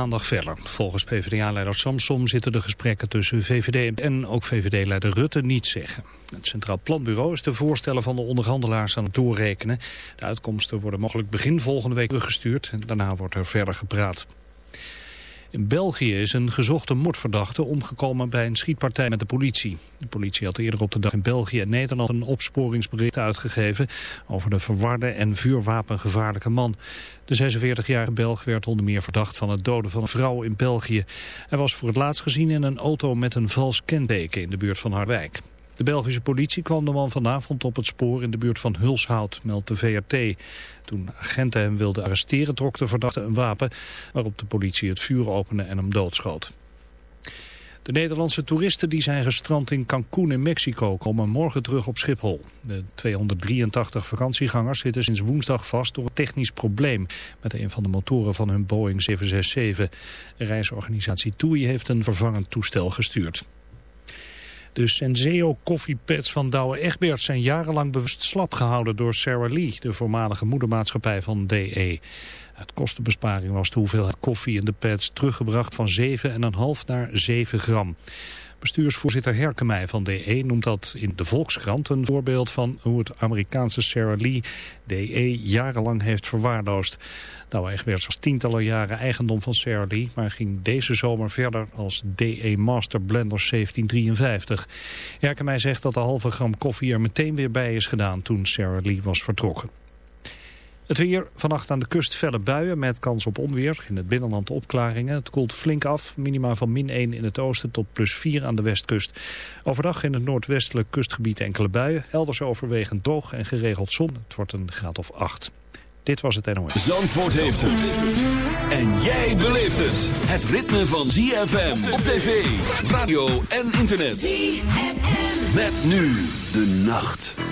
maandag verder. Volgens PvdA-leider Samsom zitten de gesprekken tussen VVD en ook VVD-leider Rutte niet zeggen. Het Centraal Planbureau is de voorstellen van de onderhandelaars aan het doorrekenen. De uitkomsten worden mogelijk begin volgende week teruggestuurd en daarna wordt er verder gepraat. In België is een gezochte moordverdachte omgekomen bij een schietpartij met de politie. De politie had eerder op de dag in België en Nederland een opsporingsbericht uitgegeven over de verwarde en vuurwapengevaarlijke man. De 46-jarige Belg werd onder meer verdacht van het doden van een vrouw in België. Hij was voor het laatst gezien in een auto met een vals kenteken in de buurt van Harwijk. De Belgische politie kwam de man vanavond op het spoor in de buurt van Hulshout, meldt de VRT. Toen agenten hem wilden arresteren trok de verdachte een wapen waarop de politie het vuur opende en hem doodschoot. De Nederlandse toeristen die zijn gestrand in Cancún in Mexico komen morgen terug op Schiphol. De 283 vakantiegangers zitten sinds woensdag vast door een technisch probleem met een van de motoren van hun Boeing 767. De reisorganisatie TUI heeft een vervangend toestel gestuurd. De Senseo koffiepads van Douwe Egberts zijn jarenlang bewust slap gehouden door Sarah Lee, de voormalige moedermaatschappij van DE. Uit kostenbesparing was de hoeveelheid koffie in de pads teruggebracht van 7,5 naar 7 gram. Bestuursvoorzitter Herkemij van DE noemt dat in de Volkskrant een voorbeeld van hoe het Amerikaanse Sarah Lee DE jarenlang heeft verwaarloosd. Nou, Egberts was tientallen jaren eigendom van Sarah Lee, maar ging deze zomer verder als DE Master Blender 1753. Herkemij zegt dat de halve gram koffie er meteen weer bij is gedaan toen Sarah Lee was vertrokken. Het weer, vannacht aan de kust felle buien met kans op onweer. In het binnenland opklaringen. Het koelt flink af, minima van min 1 in het oosten tot plus 4 aan de westkust. Overdag in het noordwestelijk kustgebied enkele buien. Elders overwegend droog en geregeld zon. Het wordt een graad of 8. Dit was het NOS. Zandvoort heeft het. En jij beleeft het. Het ritme van ZFM op tv, radio en internet. ZFM. Met nu de nacht.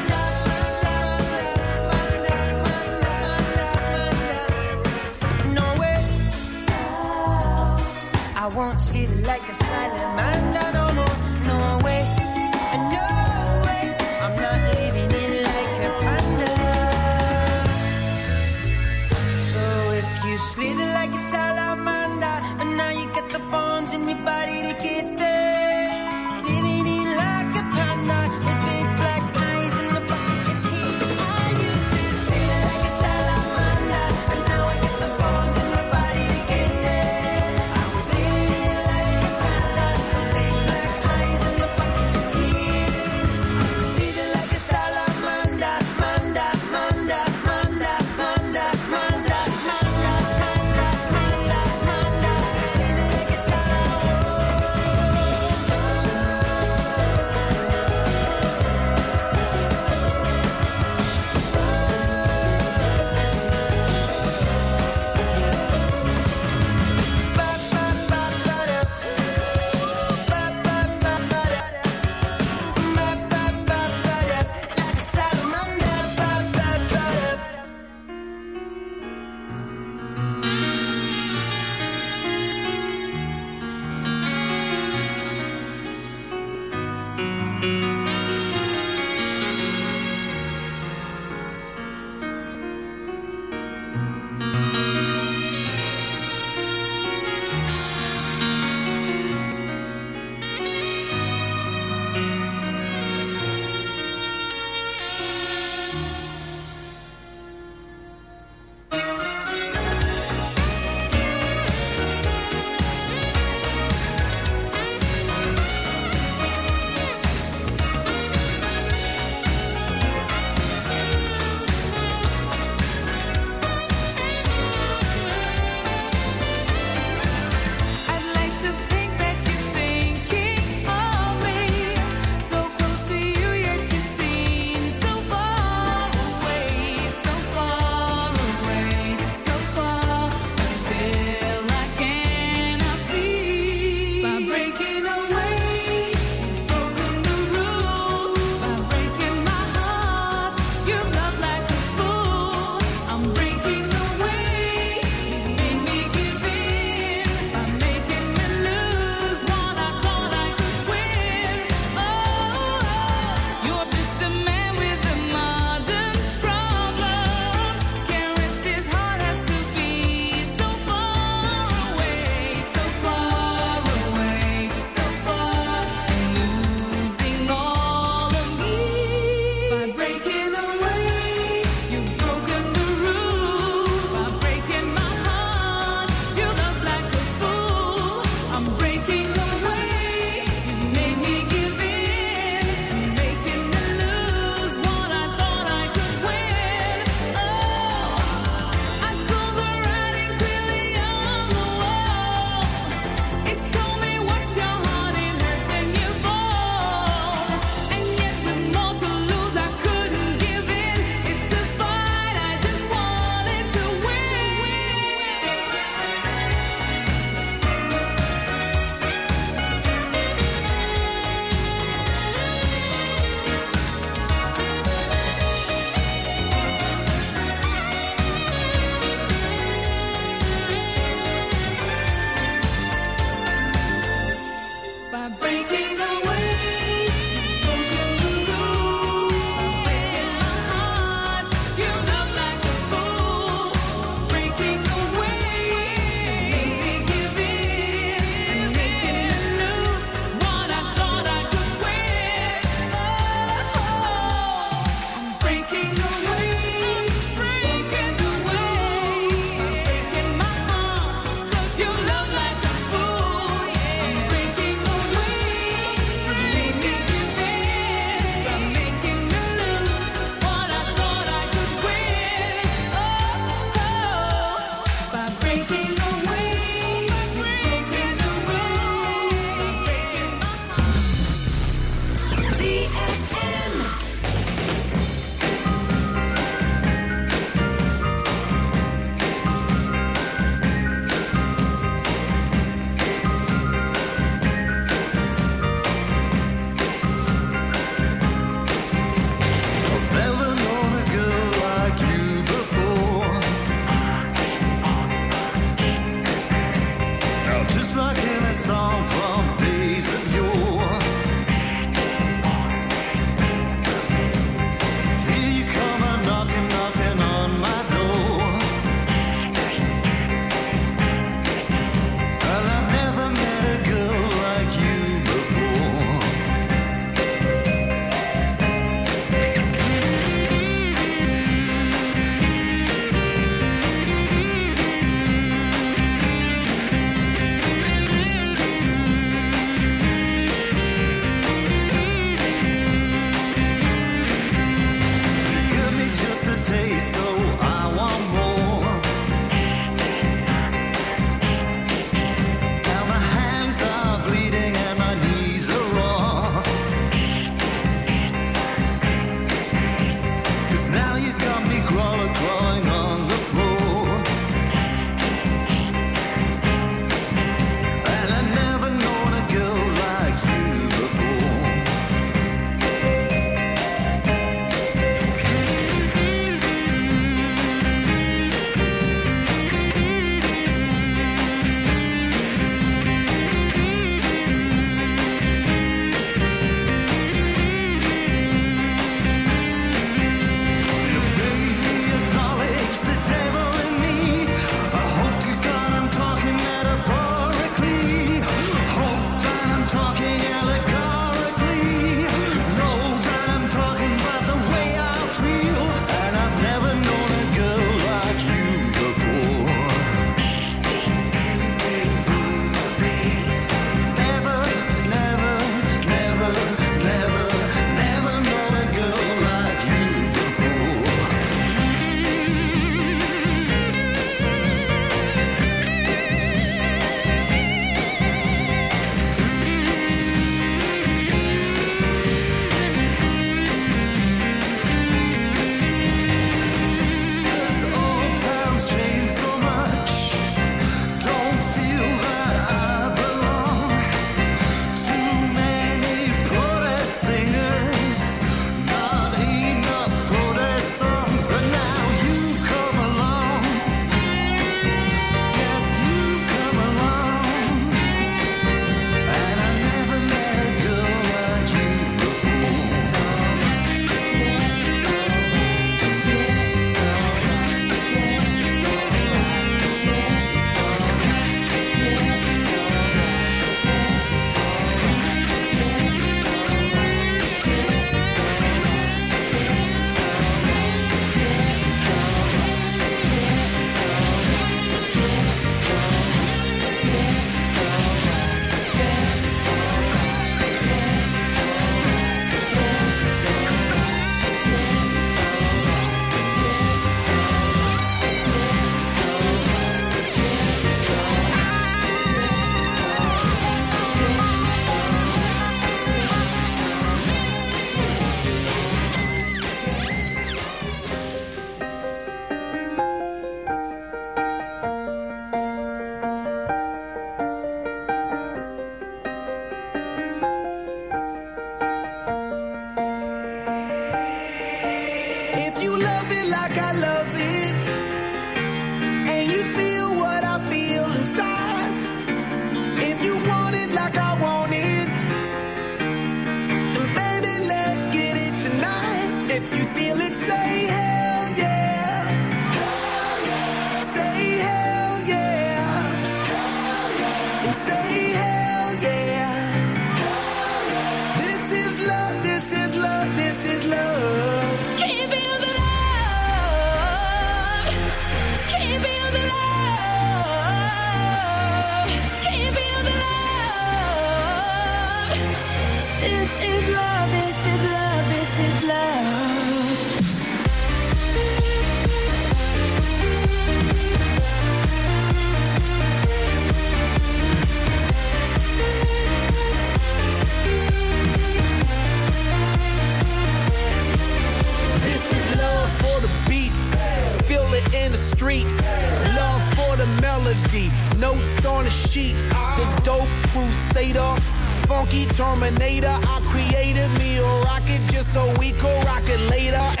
Terminator. I created me a rocket just so we could rocket later.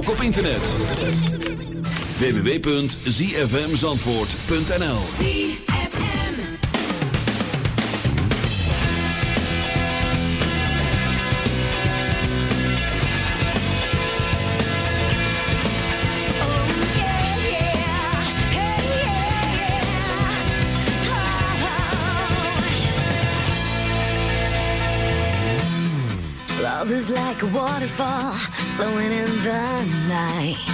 ook op internet. www.zfmzandvoort.nl Love is like a waterfall flowing in the night.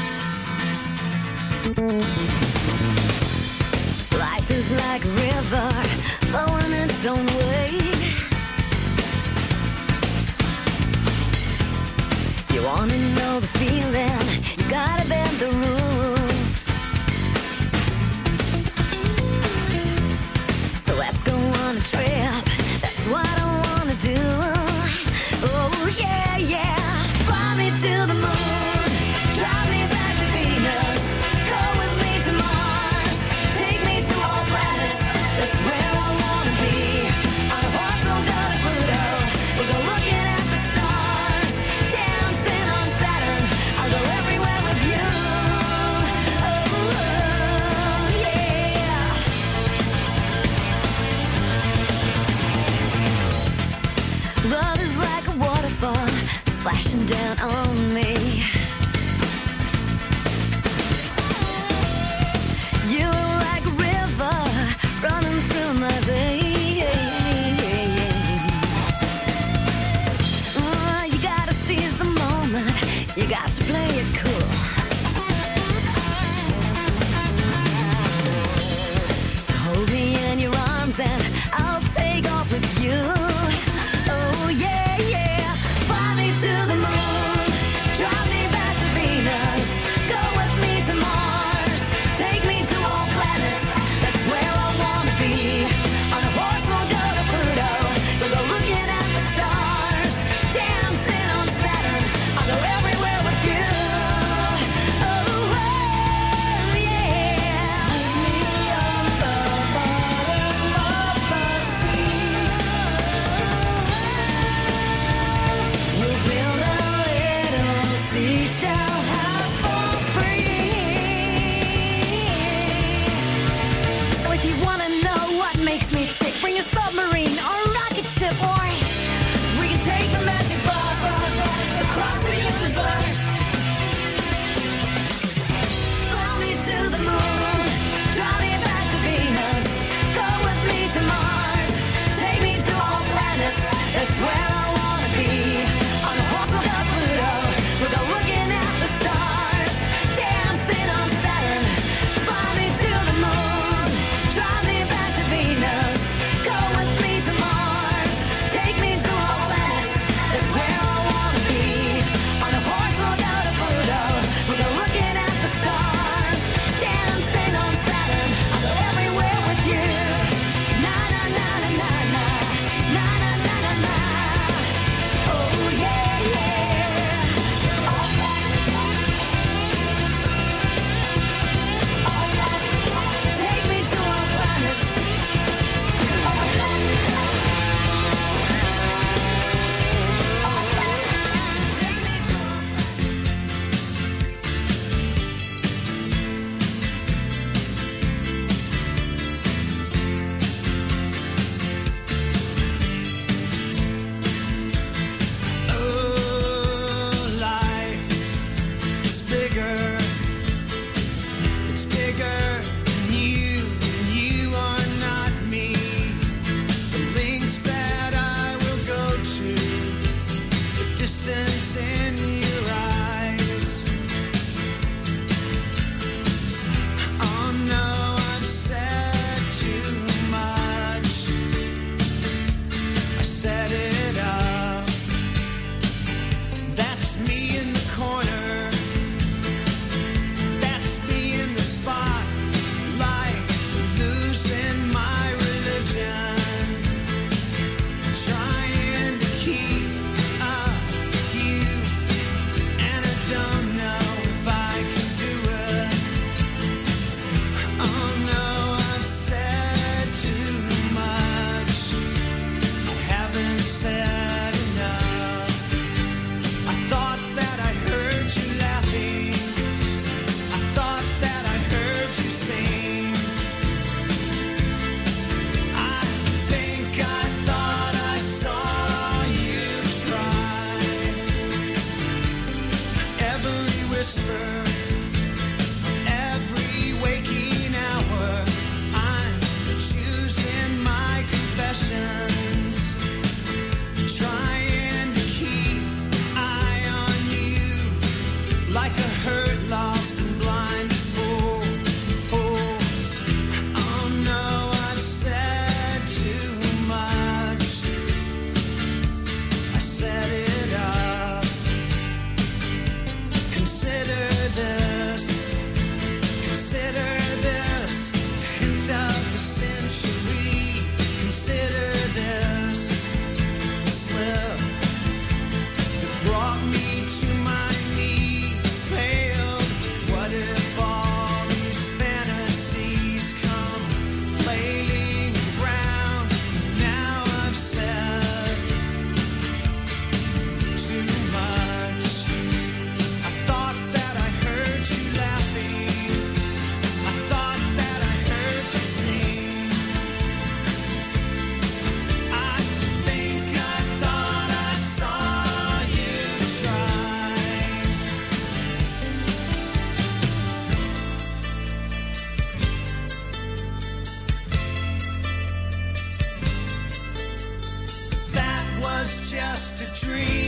was just a dream.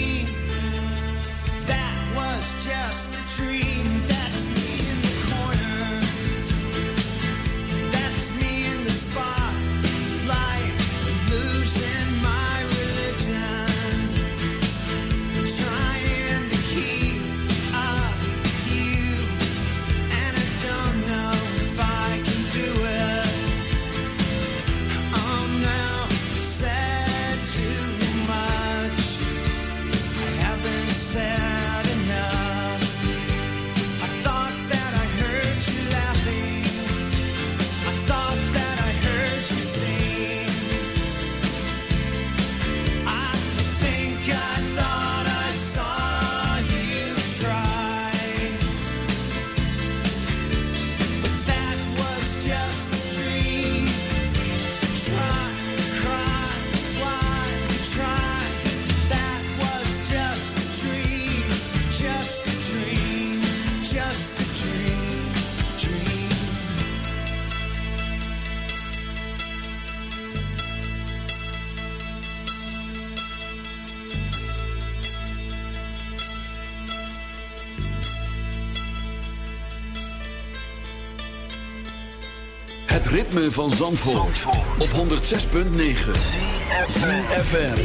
van Zandvoort, Zandvoort. op 106.9 CFFM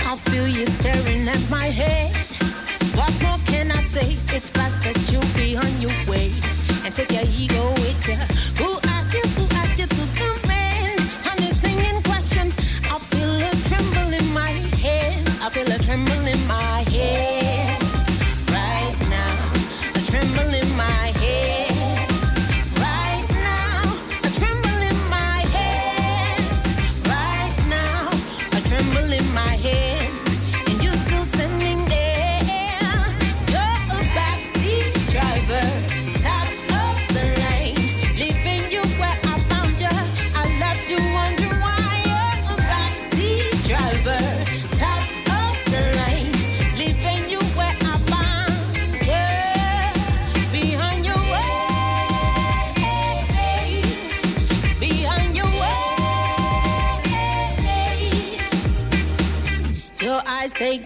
I feel you staring at my head What more can I say? It's best that you be on your way And take your ego with you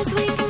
I was weakened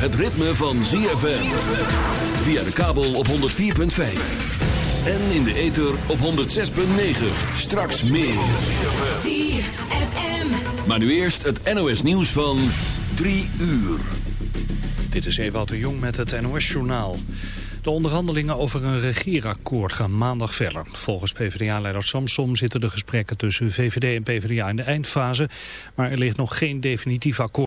Het ritme van ZFM. Via de kabel op 104.5. En in de ether op 106.9. Straks meer. ZFM. Maar nu eerst het NOS nieuws van 3 uur. Dit is Ewout de Jong met het NOS-journaal. De onderhandelingen over een regeerakkoord gaan maandag verder. Volgens PvdA-leider Samsom zitten de gesprekken tussen VVD en PvdA in de eindfase... maar er ligt nog geen definitief akkoord.